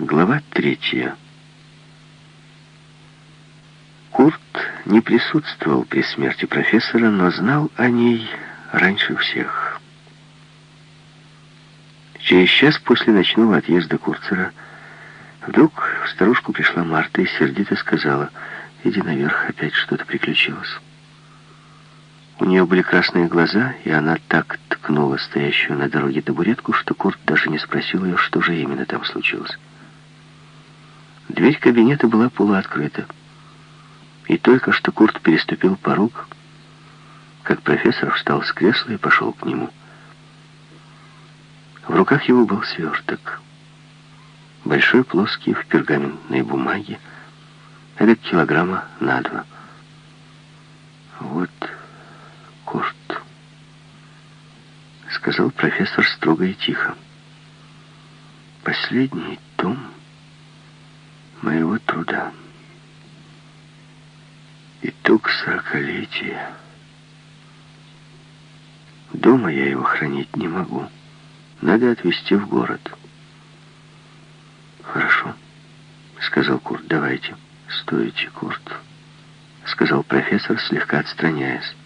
Глава третья. Курт не присутствовал при смерти профессора, но знал о ней раньше всех. Через час после ночного отъезда Курцера вдруг в старушку пришла Марта и сердито сказала, «Иди наверх, опять что-то приключилось». У нее были красные глаза, и она так ткнула стоящую на дороге табуретку, что Курт даже не спросил ее, что же именно там случилось. Дверь кабинета была полуоткрыта. И только что Курт переступил порог, как профессор встал с кресла и пошел к нему. В руках его был сверток. Большой, плоский, в пергаментной бумаге, это килограмма на два. «Вот, Курт», — сказал профессор строго и тихо. «Последний том...» моего труда. Итог сорокалетия. Дома я его хранить не могу. Надо отвезти в город. Хорошо, сказал Курт. Давайте. Стойте, Курт, сказал профессор, слегка отстраняясь.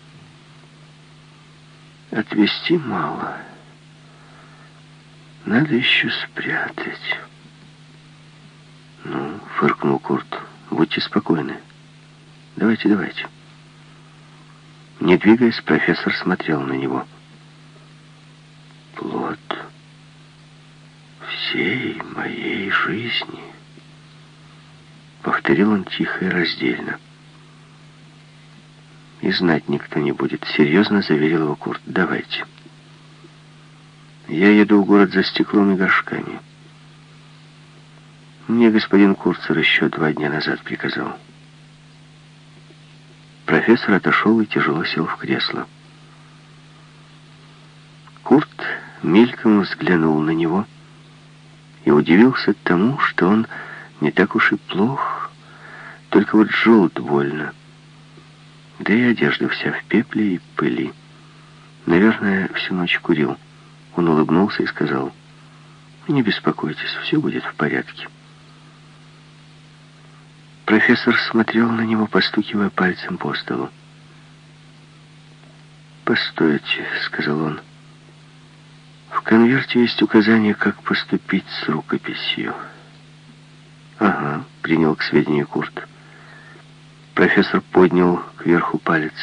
Отвезти мало. Надо еще спрятать. «Ну, — фыркнул Курт, — будьте спокойны. Давайте, давайте». Не двигаясь, профессор смотрел на него. «Плод всей моей жизни», — повторил он тихо и раздельно. «И знать никто не будет», — серьезно заверил его Курт. «Давайте». «Я еду в город за стеклом и горшками». Мне господин Курцер еще два дня назад приказал. Профессор отошел и тяжело сел в кресло. Курт мельком взглянул на него и удивился тому, что он не так уж и плох, только вот желт больно. Да и одежда вся в пепле и пыли. Наверное, всю ночь курил. Он улыбнулся и сказал, «Не беспокойтесь, все будет в порядке». Профессор смотрел на него, постукивая пальцем по столу. «Постойте», — сказал он. «В конверте есть указание, как поступить с рукописью». «Ага», — принял к сведению Курт. Профессор поднял кверху палец.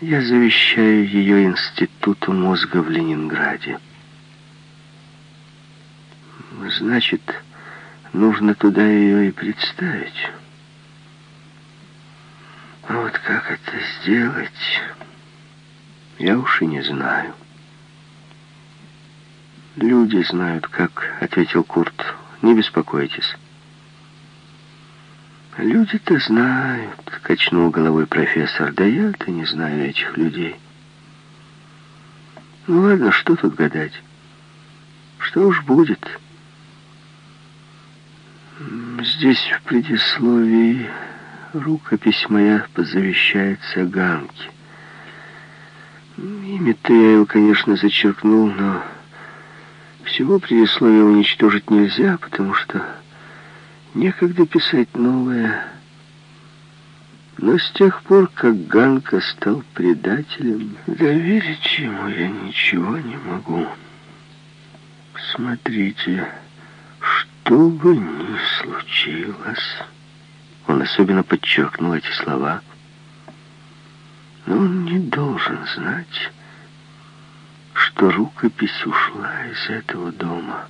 «Я завещаю ее Институту мозга в Ленинграде». «Значит...» Нужно туда ее и представить. Вот как это сделать, я уж и не знаю. Люди знают, как, ответил Курт. Не беспокойтесь. Люди-то знают, качнул головой профессор. Да я-то не знаю этих людей. Ну ладно, что тут гадать? Что уж будет? Здесь в предисловии рукопись моя позавещается Ганке. Имя-то я его, конечно, зачеркнул, но всего предисловия уничтожить нельзя, потому что некогда писать новое. Но с тех пор, как Ганка стал предателем, доверить ему я ничего не могу. Смотрите, что бы ни случилось, он особенно подчеркнул эти слова, но он не должен знать, что рукопись ушла из этого дома.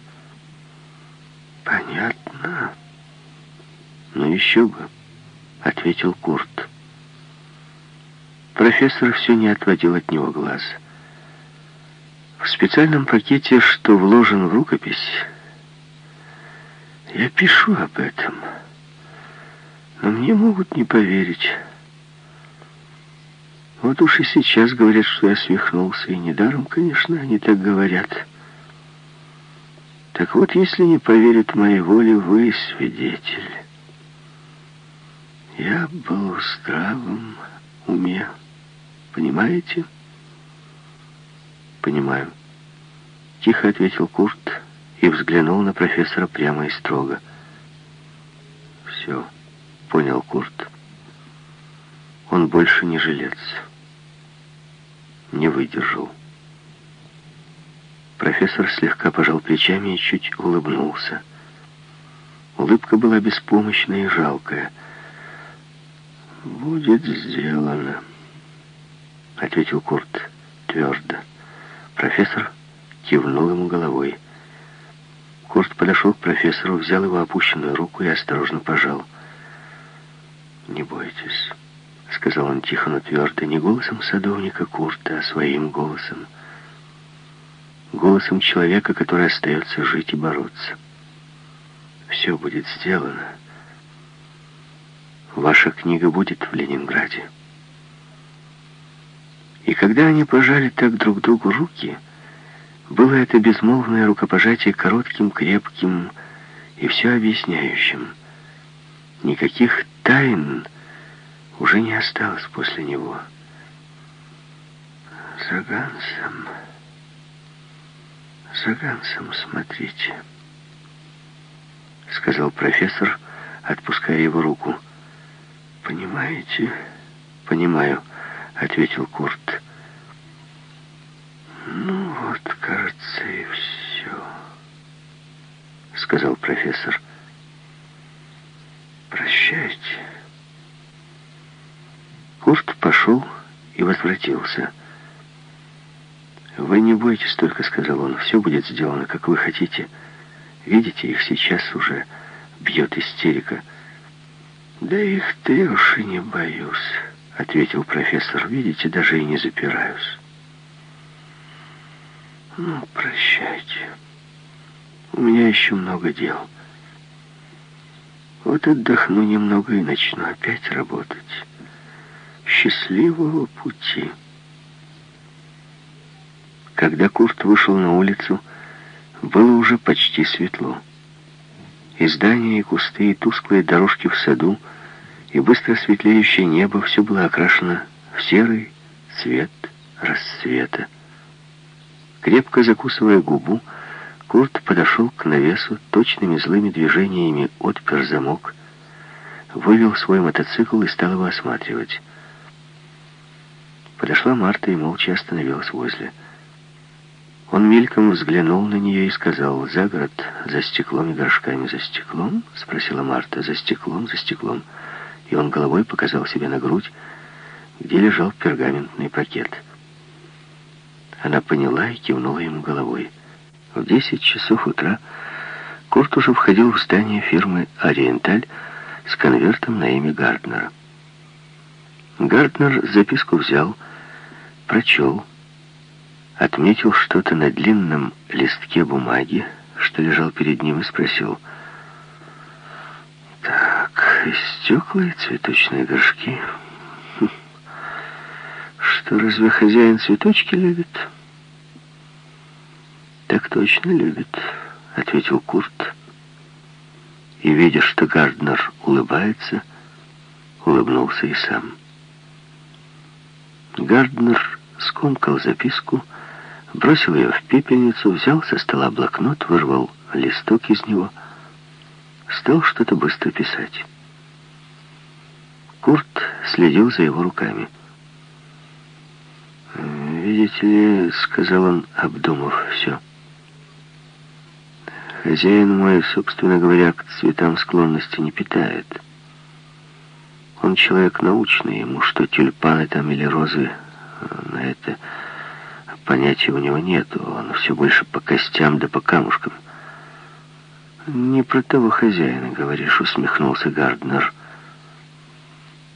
Понятно? Ну еще бы, ответил Курт. Профессор все не отводил от него глаз. В специальном пакете, что вложен в рукопись, я пишу об этом, но мне могут не поверить. Вот уж и сейчас говорят, что я свихнулся, и недаром, конечно, они так говорят. Так вот, если не поверят моей воле, вы свидетель. Я был в здравом уме. Понимаете? Понимаю. Тихо ответил Курт и взглянул на профессора прямо и строго. «Все», — понял Курт. «Он больше не жилец. Не выдержал». Профессор слегка пожал плечами и чуть улыбнулся. Улыбка была беспомощная и жалкая. «Будет сделано», — ответил Курт твердо. Профессор кивнул ему головой. Курт подошел к профессору, взял его опущенную руку и осторожно пожал. «Не бойтесь», — сказал он тихо, но твердо, не голосом садовника Курта, а своим голосом. Голосом человека, который остается жить и бороться. «Все будет сделано. Ваша книга будет в Ленинграде». И когда они пожали так друг другу руки, было это безмолвное рукопожатие коротким, крепким и все объясняющим. Никаких тайн уже не осталось после него. За Гансом, за Гансом смотрите, сказал профессор, отпуская его руку. Понимаете? Понимаю, ответил Курт. «Ну вот, кажется, и все», — сказал профессор. «Прощайте». Курт пошел и возвратился. «Вы не бойтесь только», — сказал он, — «все будет сделано, как вы хотите. Видите, их сейчас уже бьет истерика». «Да их-то уж и не боюсь», — ответил профессор. «Видите, даже и не запираюсь». Ну, прощайте. У меня еще много дел. Вот отдохну немного и начну опять работать. Счастливого пути. Когда Курт вышел на улицу, было уже почти светло. И здания, и кусты, и тусклые дорожки в саду, и быстро светлеющее небо все было окрашено в серый цвет рассвета. Крепко закусывая губу, Курт подошел к навесу, точными злыми движениями отпер замок, вывел свой мотоцикл и стал его осматривать. Подошла Марта и молча остановилась возле. Он мельком взглянул на нее и сказал, «За город, за стеклом и горшками, за стеклом?» — спросила Марта, «За стеклом, за стеклом». И он головой показал себе на грудь, где лежал пергаментный пакет. Она поняла и кивнула ему головой. В 10 часов утра Курт уже входил в здание фирмы «Ориенталь» с конвертом на имя Гарднера. Гарднер записку взял, прочел, отметил что-то на длинном листке бумаги, что лежал перед ним, и спросил, «Так, стекла и цветочные горшки...» что разве хозяин цветочки любит?» «Так точно любит», — ответил Курт. И, видя, что Гарднер улыбается, улыбнулся и сам. Гарднер скомкал записку, бросил ее в пепельницу, взял со стола блокнот, вырвал листок из него, стал что-то быстро писать. Курт следил за его руками. «Видите ли», — сказал он, обдумав все, — «хозяин мой, собственно говоря, к цветам склонности не питает. Он человек научный, ему что тюльпаны там или розы, на это понятия у него нет, он все больше по костям да по камушкам». «Не про того хозяина, говоришь», — усмехнулся Гарднер.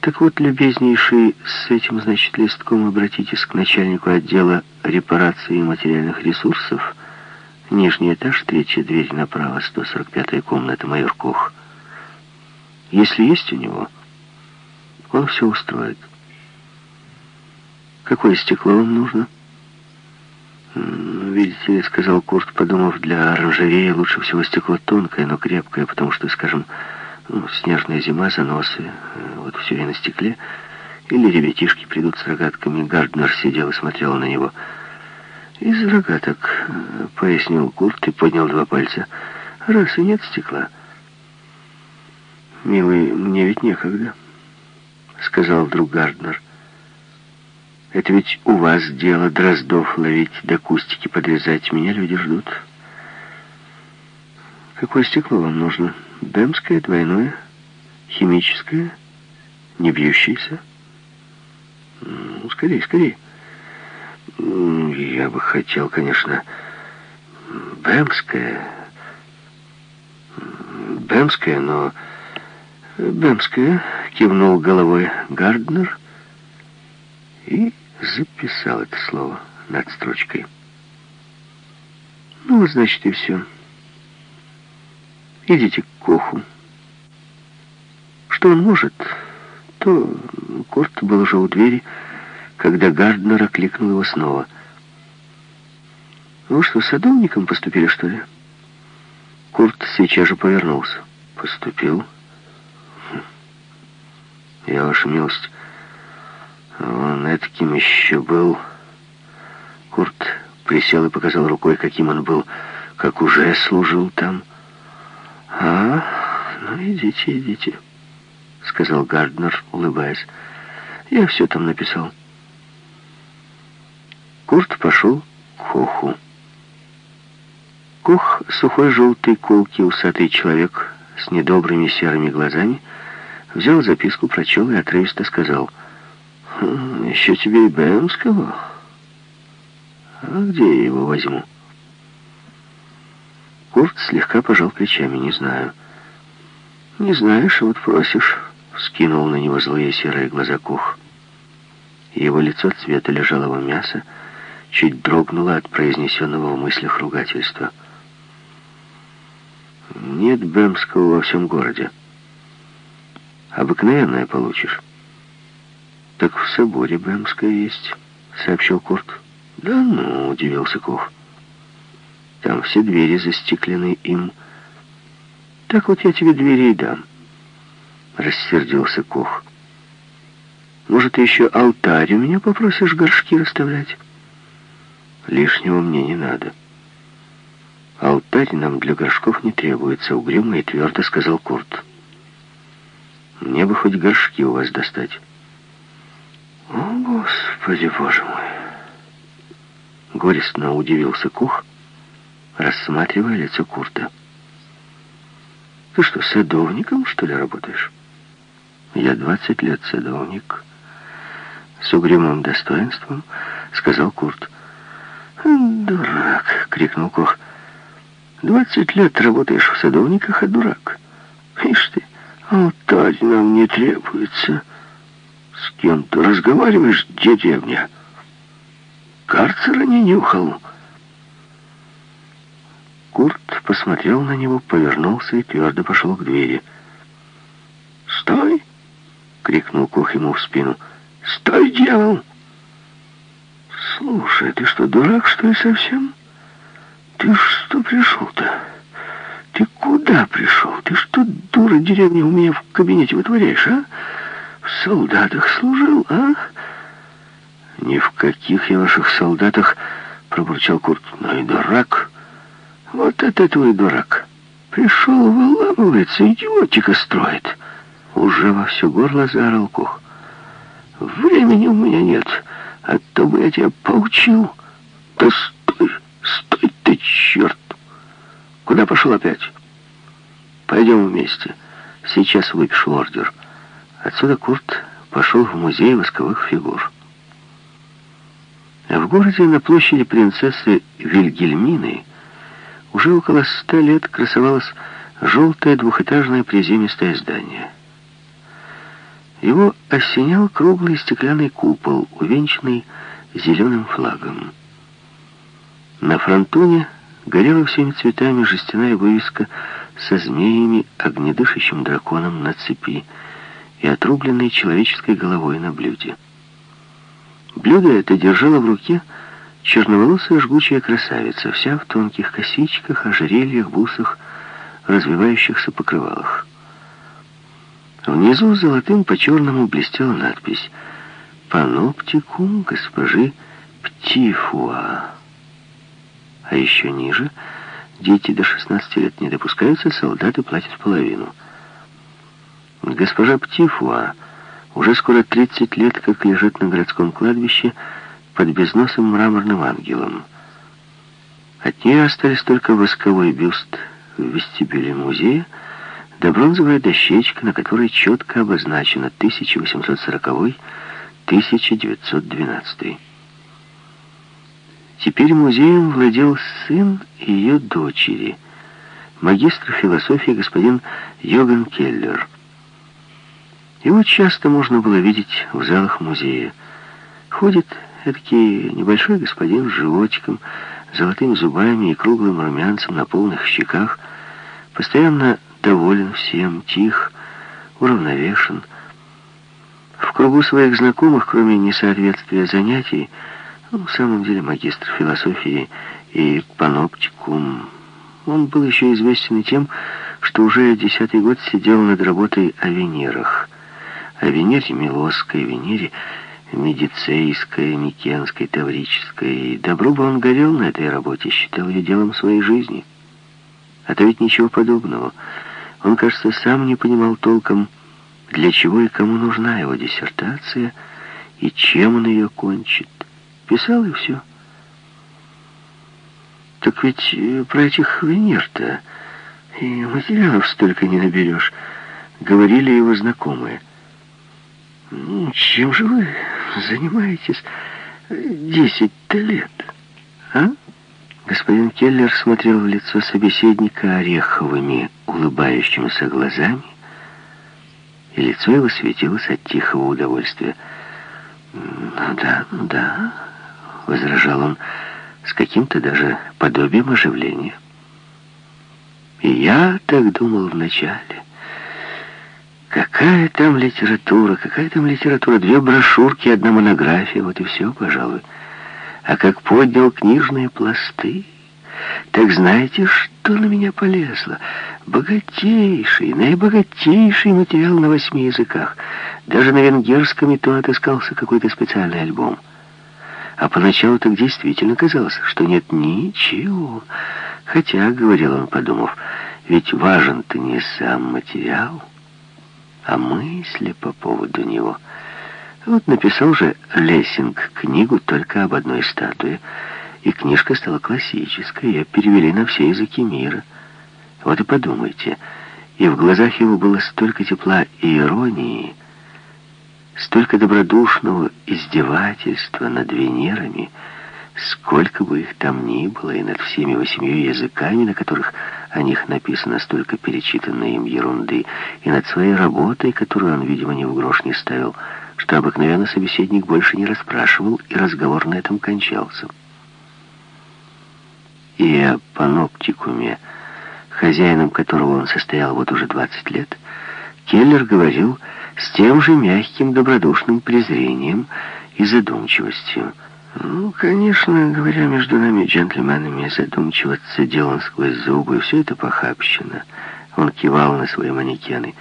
Так вот, любезнейший, с этим, значит, листком обратитесь к начальнику отдела репарации материальных ресурсов. Нижний этаж, третья дверь направо, 145-я комната, майор Кох. Если есть у него, он все устроит. Какое стекло вам нужно? «Видите сказал Курт, подумав, — для оранжереи лучше всего стекло тонкое, но крепкое, потому что, скажем, ну, снежная зима, заносы, э, вот все и на стекле. Или ребятишки придут с рогатками. Гарднер сидел и смотрел на него. «Из рогаток», — пояснил Курт и поднял два пальца. «Раз и нет стекла». «Милый, мне ведь некогда», — сказал вдруг Гарднер. «Это ведь у вас дело дроздов ловить да кустики подрезать. Меня люди ждут». «Какое стекло вам нужно? Бемское, двойное, химическое, не бьющееся?» «Ну, скорее, скорее». Я бы хотел, конечно, Бэмское. Бэмское, но... Бэмское, кивнул головой Гарднер и записал это слово над строчкой. Ну, значит, и все. Идите к Коху. Что он может, то Корт был уже у двери, когда Гарднер окликнул его снова. «Вы что, садовником поступили, что ли?» Курт сейчас же повернулся. «Поступил?» хм. «Я, ваша милость, он этаким еще был...» Курт присел и показал рукой, каким он был, как уже служил там. «А, ну идите, идите», — сказал Гарднер, улыбаясь. «Я все там написал». Курт пошел к Хоху. Кох, сухой желтый, колкий, усатый человек с недобрыми серыми глазами, взял записку, прочел и отрывисто сказал, «Хм, «Еще тебе и Бэмского? А где я его возьму?» Курт слегка пожал плечами, «Не знаю». «Не знаешь, вот просишь», — скинул на него злые серые глаза Кох. Его лицо цвета лежалого мяса, чуть дрогнула от произнесенного в мыслях ругательства. «Нет Бэмского во всем городе. Обыкновенное получишь». «Так в соборе Бэмская есть», — сообщил Курт. «Да ну», — удивился Кох. «Там все двери застеклены им». «Так вот я тебе двери и дам», — рассердился Кох. «Может, ты еще алтарь у меня попросишь горшки расставлять?» Лишнего мне не надо. Алтарь нам для горшков не требуется, угрюмо и твердо сказал Курт. Мне бы хоть горшки у вас достать. О, Господи, Боже мой! Горестно удивился Кух, рассматривая лицо Курта. Ты что, садовником, что ли, работаешь? Я двадцать лет садовник. С угрюмым достоинством сказал Курт. «Дурак!» — крикнул Кох. «Двадцать лет работаешь в садовниках, а дурак. Ишь ты, алтарь нам не требуется. С кем ты разговариваешь, деревня? Карцера не нюхал». Курт посмотрел на него, повернулся и твердо пошел к двери. «Стой!» — крикнул Кох ему в спину. «Стой, дьявол!» «Слушай, ты что, дурак, что ли, совсем? Ты что пришел-то? Ты куда пришел? Ты что, дура деревня, у меня в кабинете вытворяешь, а? В солдатах служил, а?» «Ни в каких я ваших солдатах», — пробурчал Курт. «Ну и дурак. Вот это твой дурак. Пришел, выламывается, идиотика строит». Уже во все горло заорал Кох. «Времени у меня нет» а то бы я тебя поучил. Да стой, стой ты, черт! Куда пошел опять? Пойдем вместе. Сейчас выпишу ордер. Отсюда Курт пошел в музей восковых фигур. А в городе на площади принцессы Вильгельмины уже около ста лет красовалось желтое двухэтажное приземистое здание — его осенял круглый стеклянный купол, увенчанный зеленым флагом. На фронтоне горела всеми цветами жестяная вывеска со змеями, огнедышащим драконом на цепи и отрубленной человеческой головой на блюде. Блюдо это держала в руке черноволосая жгучая красавица, вся в тонких косичках, ожерельях, бусах, развивающихся покрывалах. Внизу золотым по черному блестела надпись «Паноптикум госпожи Птифуа». А еще ниже дети до 16 лет не допускаются, солдаты платят половину. Госпожа Птифуа уже скоро 30 лет как лежит на городском кладбище под безносым мраморным ангелом. От нее остались только восковой бюст в вестибюле музея, да бронзовая дощечка, на которой четко обозначено 1840-1912. Теперь музеем владел сын ее дочери, магистр философии господин Йоган Келлер. Его часто можно было видеть в залах музея. Ходит эдакий небольшой господин с животиком, золотыми зубами и круглым румянцем на полных щеках, постоянно доволен всем, тих, уравновешен. В кругу своих знакомых, кроме несоответствия занятий, ну, в самом деле магистр философии и паноптикум, он был еще известен и тем, что уже десятый год сидел над работой о Венерах. О Венере Милосской, Венере Медицейской, Микенской, Таврической. И добро бы он горел на этой работе, считал ее делом своей жизни. А то ведь ничего подобного. Он, кажется, сам не понимал толком, для чего и кому нужна его диссертация, и чем он ее кончит. Писал и все. Так ведь э, про этих Венер-то и материалов столько не наберешь, говорили его знакомые. Ну, чем же вы занимаетесь десять-то лет, а? Господин Келлер смотрел в лицо собеседника ореховыми, улыбающимися глазами, и лицо его светилось от тихого удовольствия. «Ну да, ну да», — возражал он с каким-то даже подобием оживления. «И я так думал вначале». Какая там литература, какая там литература? Две брошюрки, одна монография, вот и все, пожалуй. А как поднял книжные пласты, так знаете, что на меня полезло? Богатейший, наибогатейший материал на восьми языках. Даже на венгерском и то отыскался какой-то специальный альбом. А поначалу так действительно казалось, что нет ничего. Хотя, говорил он, подумав, ведь важен-то не сам материал, а мысли по поводу него. Вот написал же Лессинг книгу только об одной статуе, и книжка стала классической, ее перевели на все языки мира. Вот и подумайте, и в глазах его было столько тепла и иронии, столько добродушного издевательства над Венерами, сколько бы их там ни было, и над всеми восемью языками, на которых о них написано столько перечитанной им ерунды, и над своей работой, которую он, видимо, ни в грош не ставил, что обыкновенно собеседник больше не расспрашивал, и разговор на этом кончался. И о паноптикуме, хозяином которого он состоял вот уже 20 лет, Келлер говорил с тем же мягким добродушным презрением и задумчивостью, ну, конечно, говоря между нами, джентльменами, задумчиваться делом сквозь зубы, все это похабщина. Он кивал на свои манекены.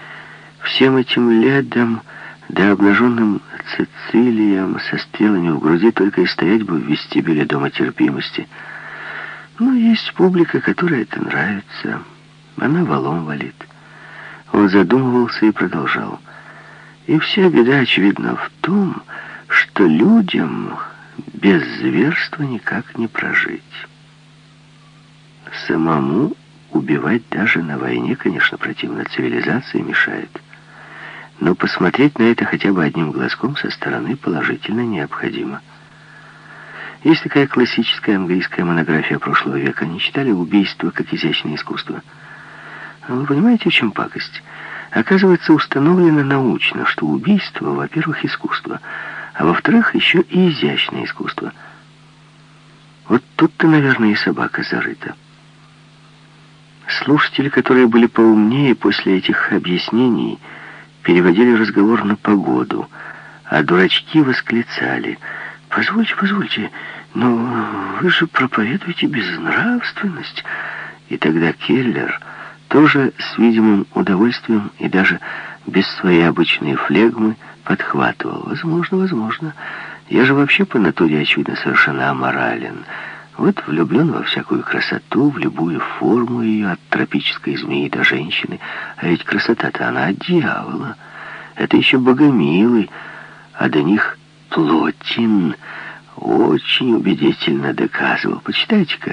Всем этим ледом, да обнаженным цицилием со стрелами в груди только и стоять бы в вестибюле дома терпимости. Но есть публика, которой это нравится. Она валом валит. Он задумывался и продолжал. И вся беда, очевидно, в том, что людям без зверства никак не прожить. Самому убивать даже на войне, конечно, противно цивилизации мешает. Но посмотреть на это хотя бы одним глазком со стороны положительно необходимо. Есть такая классическая английская монография прошлого века. Они читали «Убийство как изящное искусство». А вы понимаете, в чем пакость? Оказывается, установлено научно, что убийство, во-первых, искусство – а во-вторых, еще и изящное искусство. Вот тут-то, наверное, и собака зарыта. Слушатели, которые были поумнее после этих объяснений, переводили разговор на погоду, а дурачки восклицали. «Позвольте, позвольте, но вы же проповедуете безнравственность». И тогда Келлер тоже с видимым удовольствием и даже без своей обычной флегмы подхватывал. Возможно, возможно. Я же вообще по натуре, очевидно, совершенно аморален. Вот влюблен во всякую красоту, в любую форму ее, от тропической змеи до женщины. А ведь красота-то она от дьявола. Это еще богомилы, а до них Плотин очень убедительно доказывал. Почитайте-ка.